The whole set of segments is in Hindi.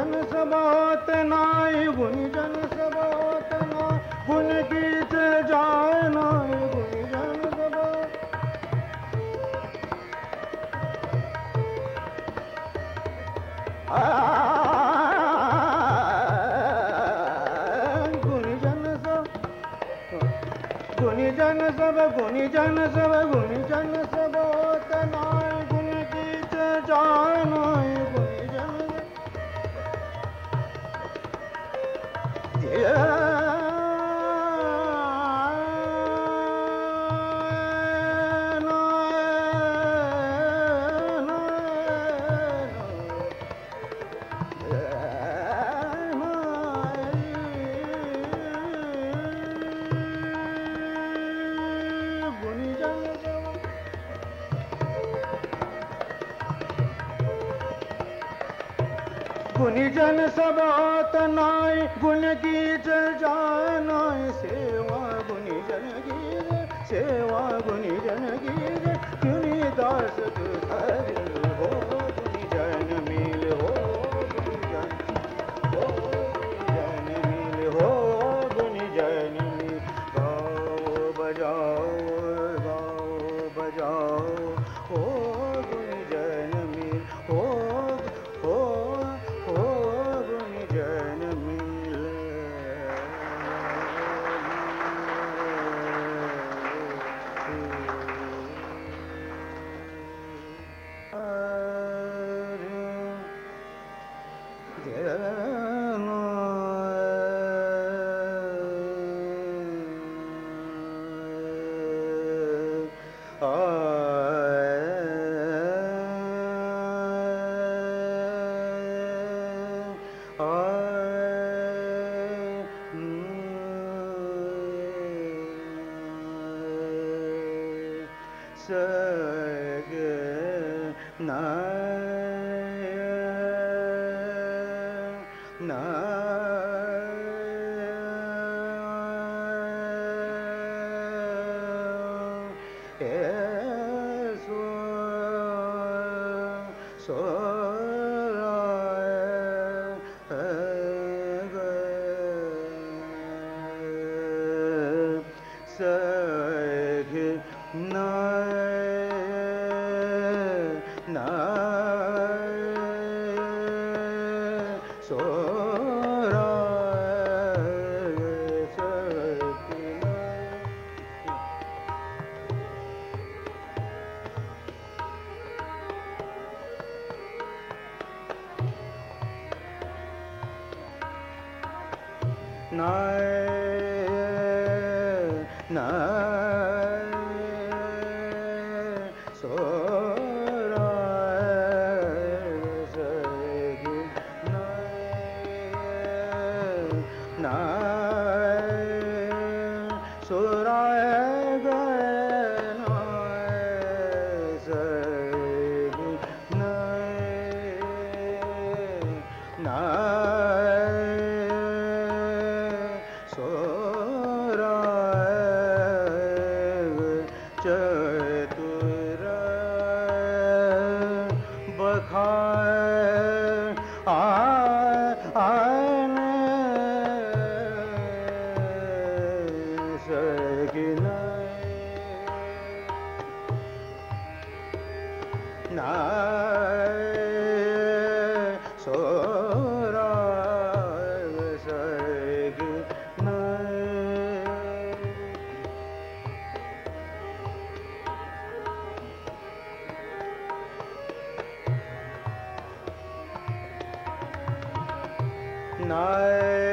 गुणिजन सबोत नाय गुणिजन सबोत नाय गुण गीत जाय नाय गुणिजन सबोत गुणिजन सब गुणिजन सब गुणिजन नाय गुण गीत जानाय सेवा गुणिजन गीत, सेवा गुणिजन गीत। गुणी दास हो गुणिजन मिल हो गुणिजन मिल हो गुणिजन मिल। गाओ बजाओ गाओ बजाओ हो night.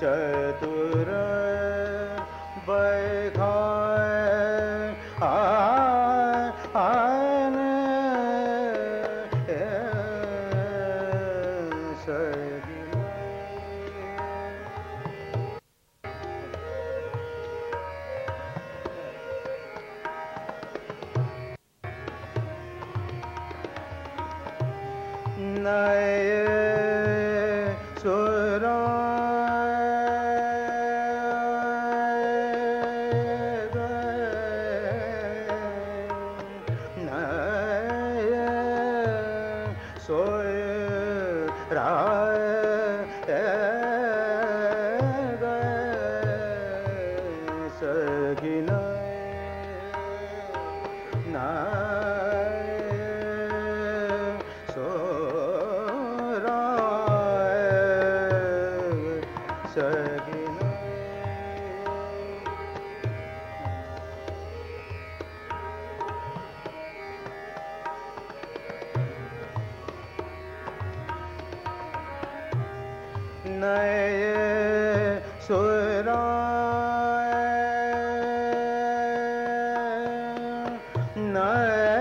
चरण Bye.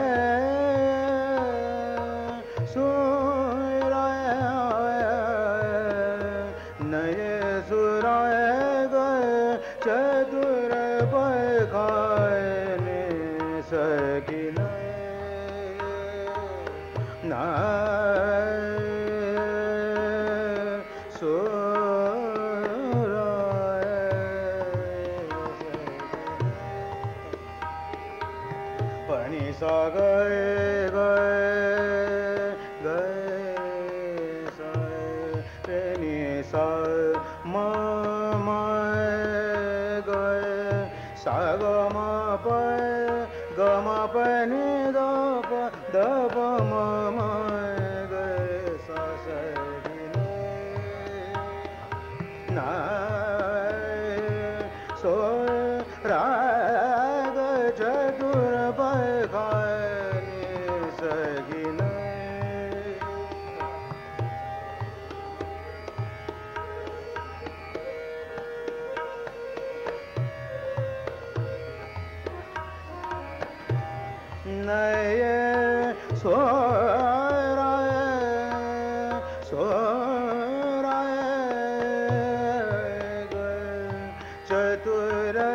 चतुर रे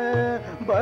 बै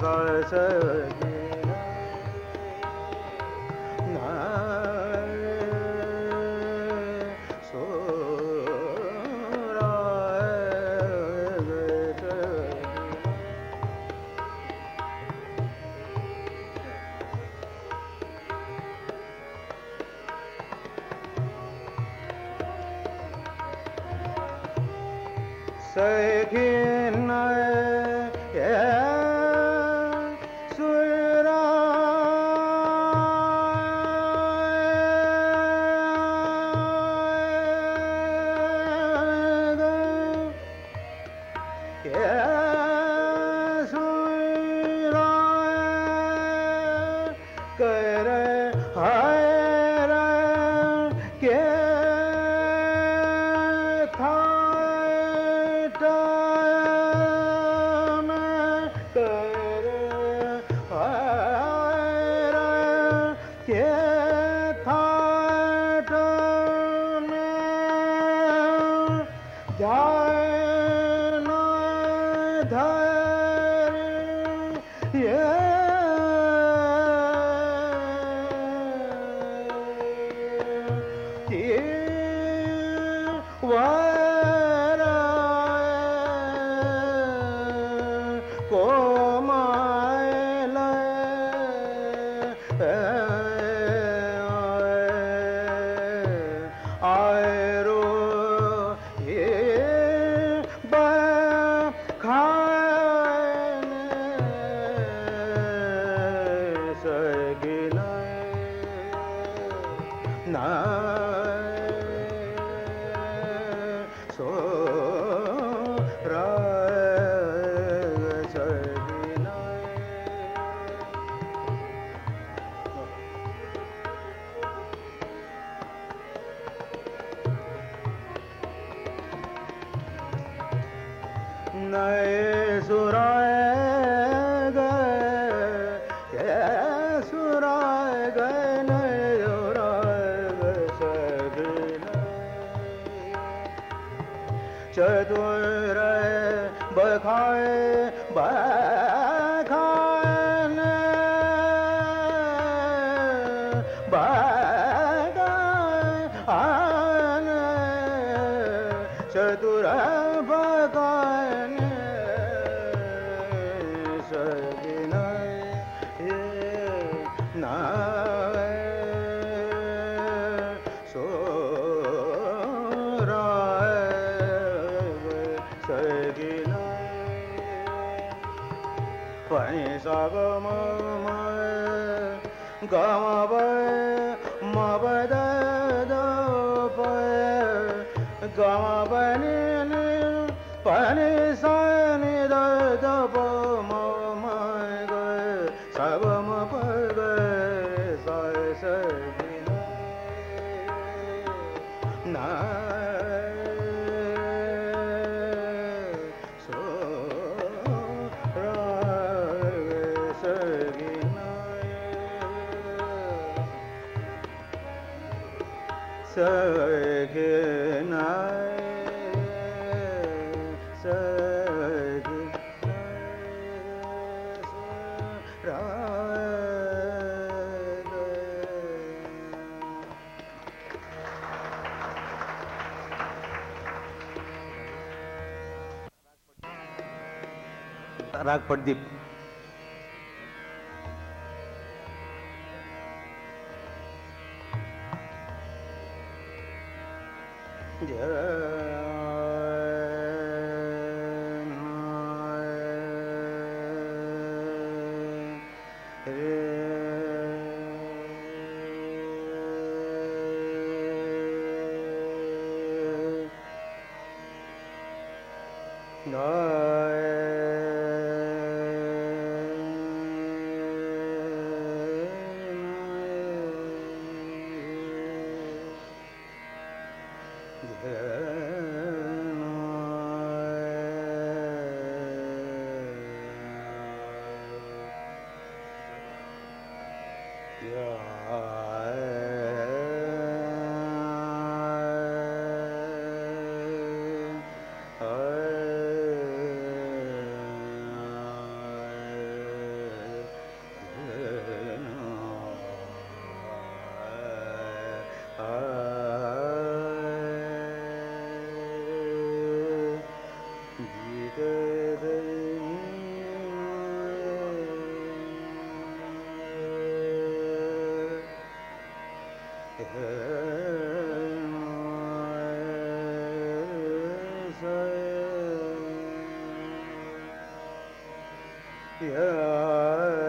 sarsa Yeah. चतुरा पावन प्रदीप Yeah. yeah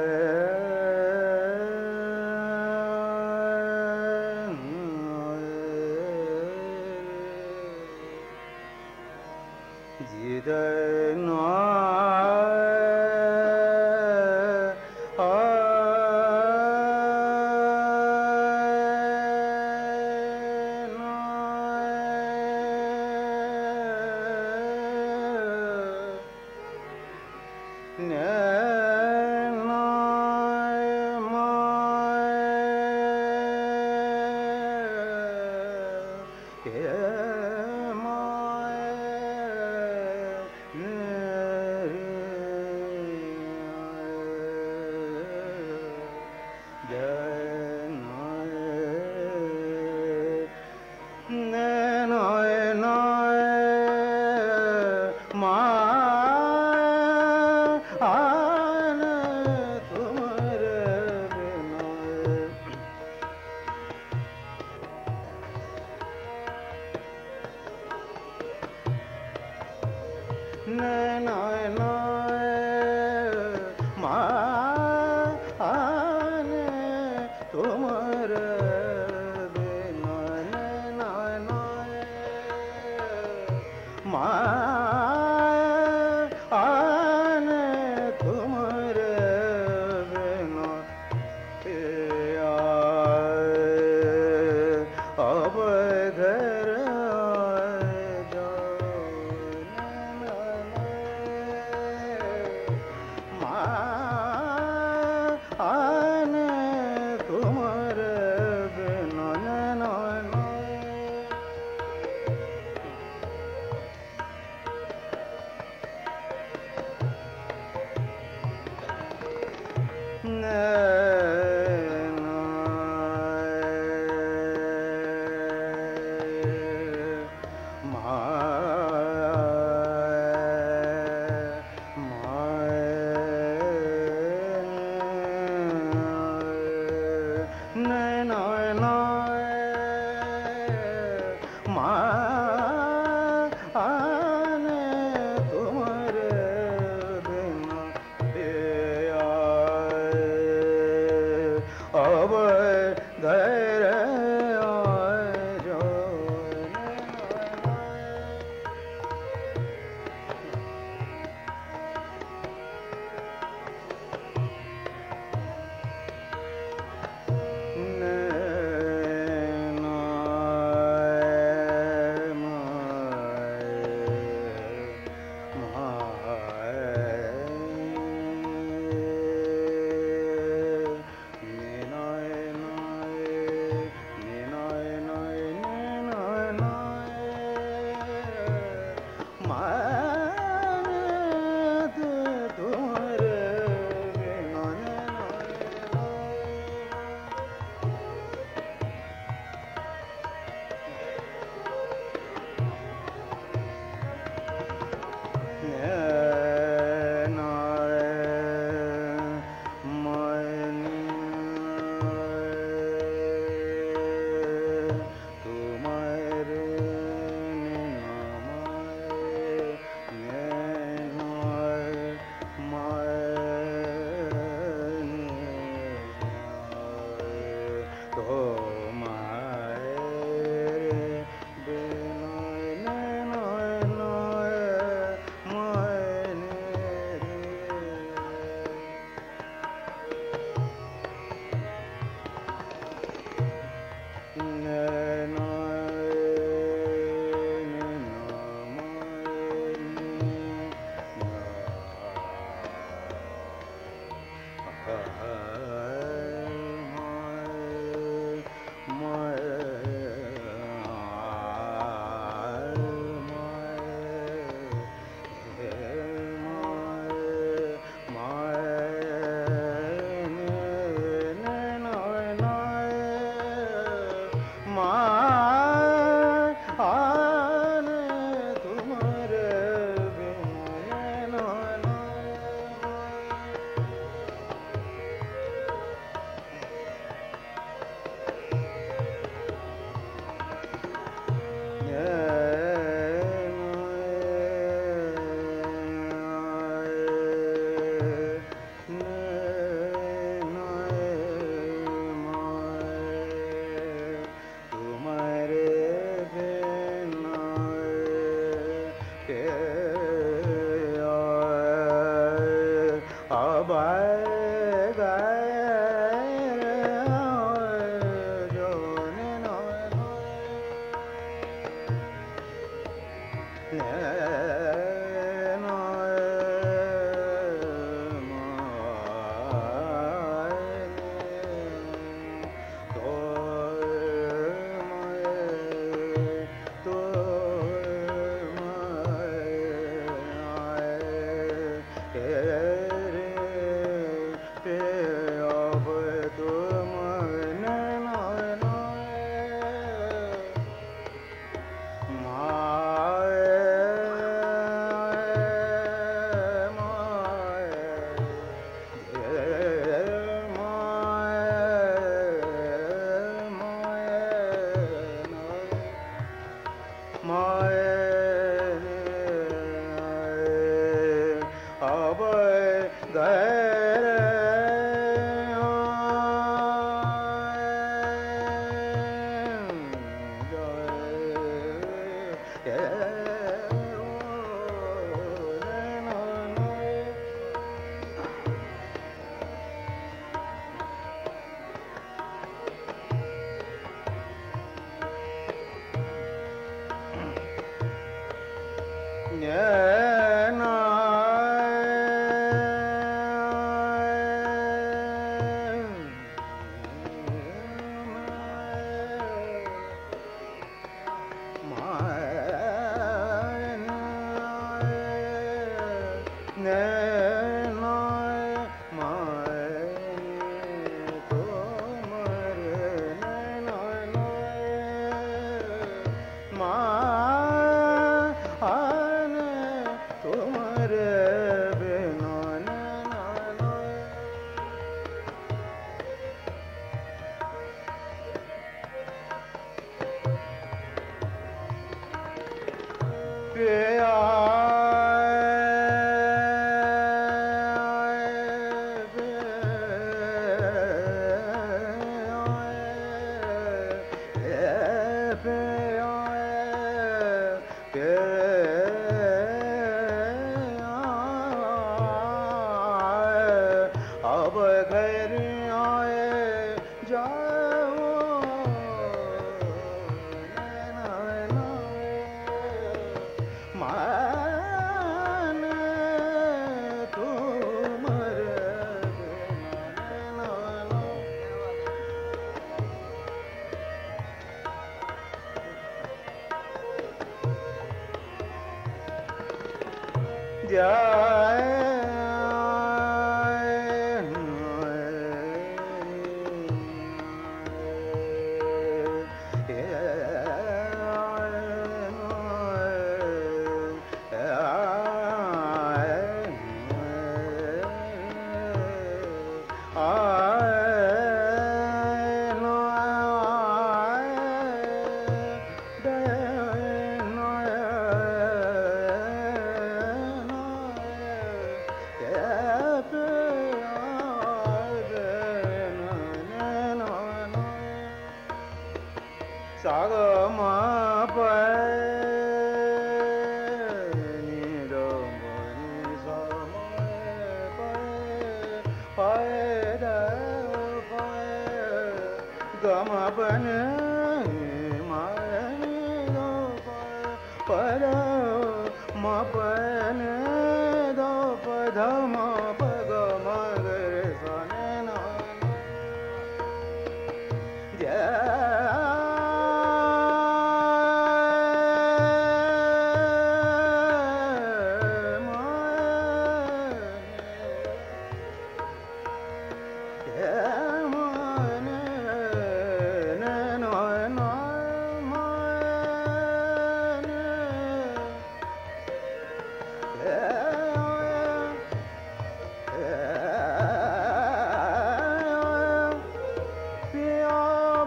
மா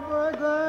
दुख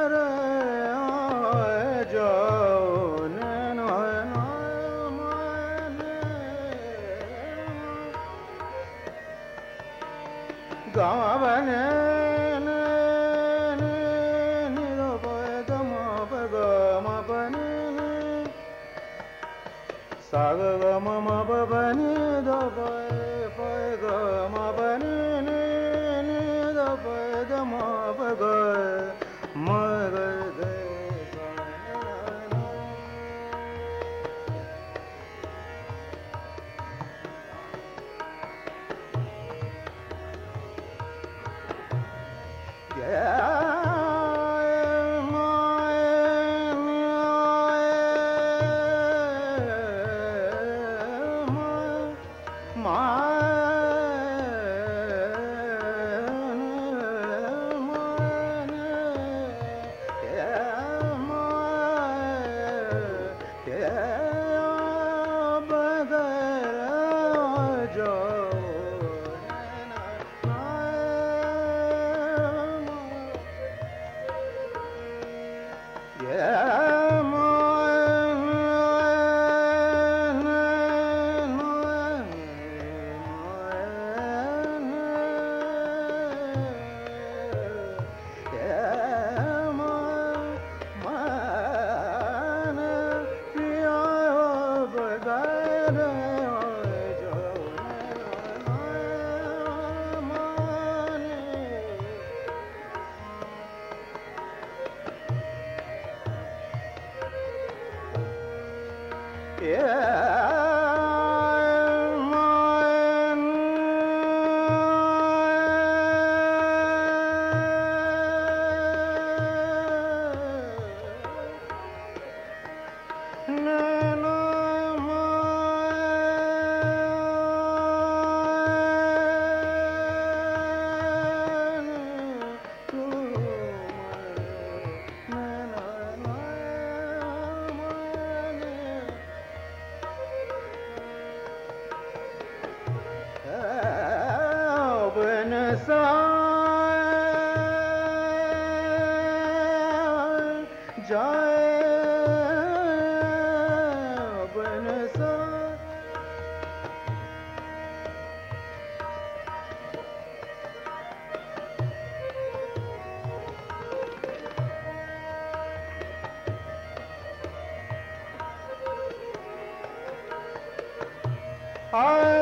I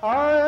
I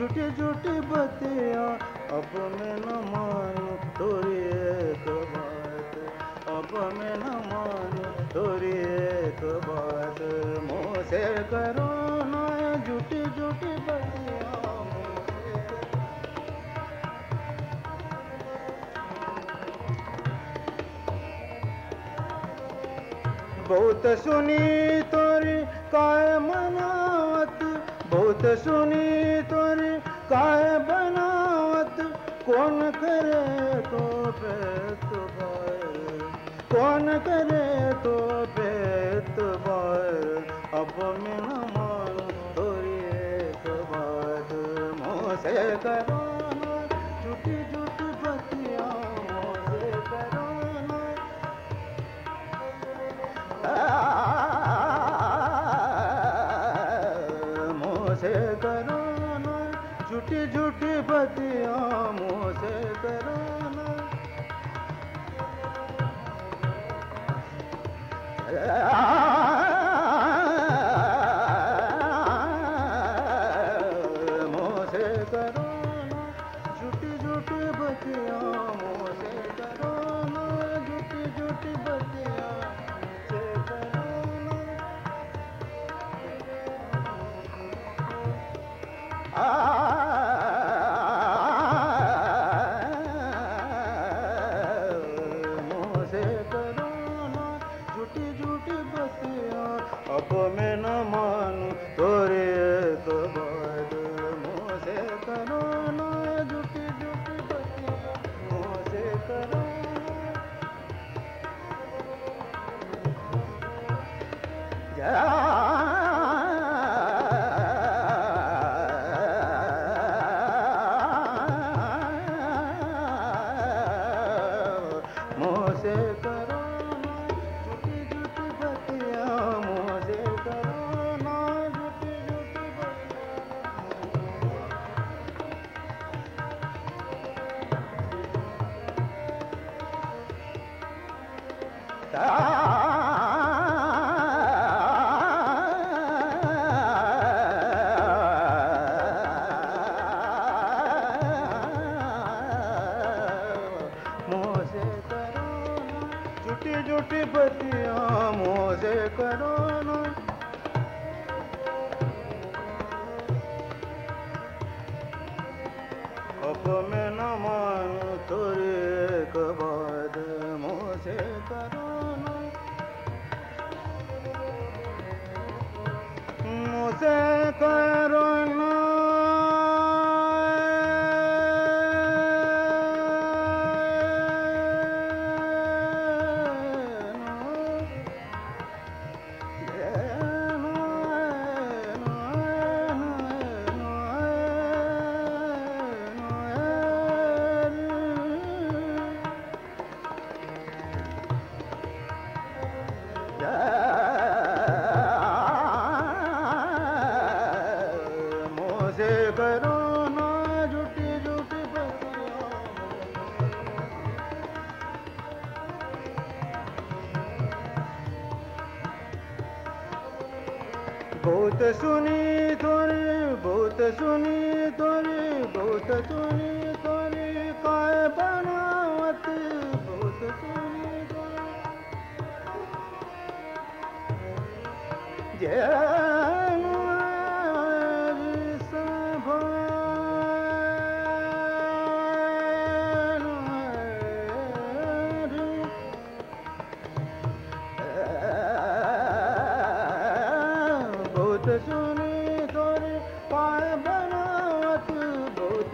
झूठी झूठी बतिया अब मैं न मानो तोरी एक बात। अब मैं न मानो तोरी एक बात। मोसे करो ना झूठी झूठी बतिया बहुत सुनी तोरी काय मनावत बहुत सुनी तोरी काय बनावत? कौन करे तो पे कौन करे तो पे तो अब मेरा मन तोरी एक बात मोसे कर ಕವಾ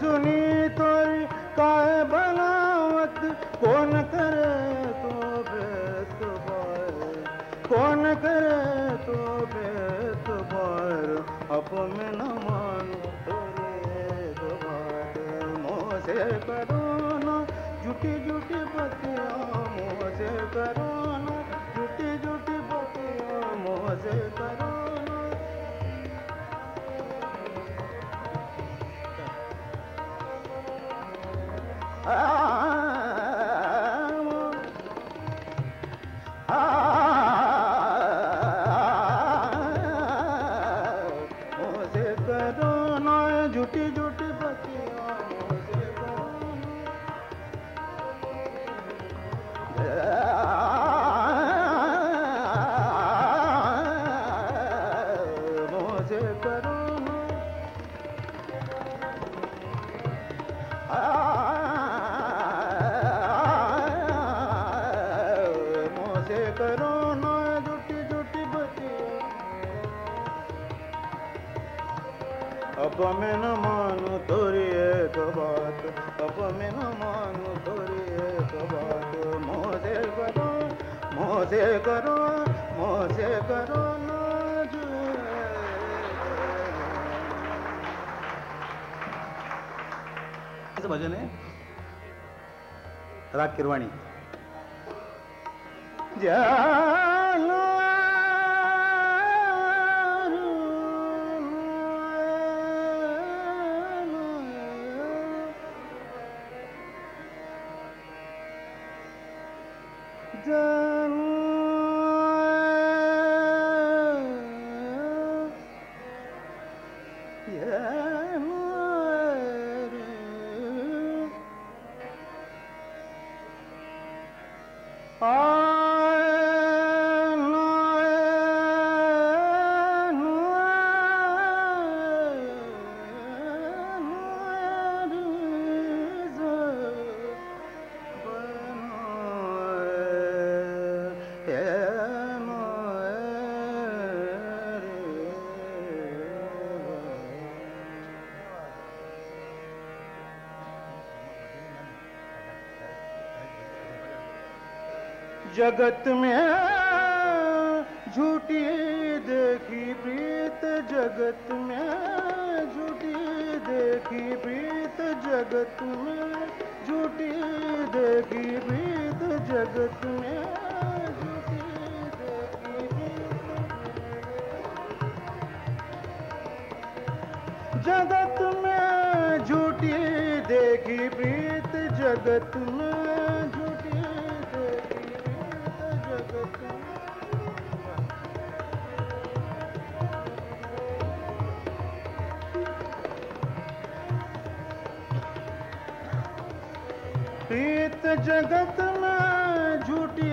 सुनी तोरी काय बनावत कौन करे तो बेत बार? कौन करे तो बेत बार? मैं न मानो तोरे बात मोसे करो ना झूठी झूठी बतिया मोसे करो Ah! मानू तोरी एक बात। मोसे करो मोसे करो मोसे करो भजन आहे राग किरवाणी। जगत में झूठी देखी प्रीत जगत में, झूठी देखी प्रीत जगत में, झूठी देखी प्रीत जगत में जगत में, झूठी देखी प्रीत जगत में जगत में झूठी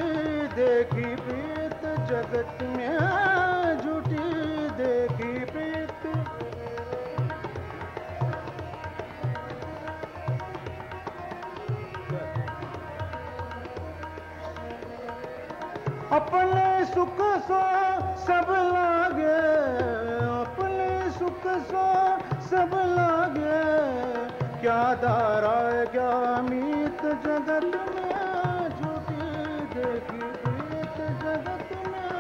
देखी प्रीत, जगत में झूठी देखी प्रीत। अपने सुख सो सब लागे, अपने सुख सो सब लागे। क्या दारा प्रीत जगत में